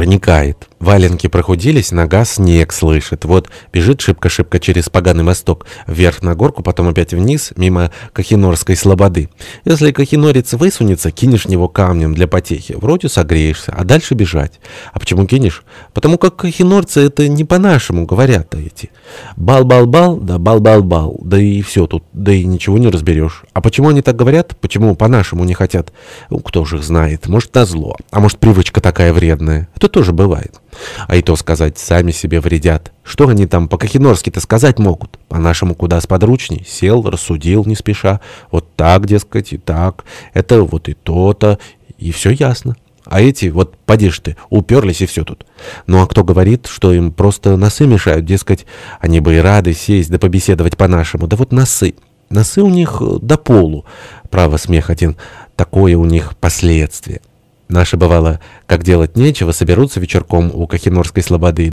проникает. Валенки прохудились, нога снег слышит. Вот бежит шибко-шибко через поганый мосток, вверх на горку, потом опять вниз, мимо Кахинорской слободы. Если Кахинорец высунется, кинешь него камнем для потехи. Вроде согреешься, а дальше бежать. А почему кинешь? Потому как кахинорцы это не по-нашему говорят эти. Бал-бал-бал, да бал-бал-бал, да и все тут, да и ничего не разберешь. А почему они так говорят? Почему по-нашему не хотят? Ну, кто же их знает? Может, назло. А может, привычка такая вредная? Это тоже бывает. А и то сказать, сами себе вредят. Что они там по-кахинорски-то сказать могут? По-нашему куда сподручней. Сел, рассудил не спеша. Вот так, дескать, и так. Это вот и то-то. И все ясно. А эти, вот поди ты, уперлись и все тут. Ну а кто говорит, что им просто носы мешают, дескать, они бы и рады сесть да побеседовать по-нашему. Да вот носы. Носы у них э, до полу. Право, смех один. Такое у них последствие. Наши, бывало, как делать нечего, соберутся вечерком у Кахинорской слободы.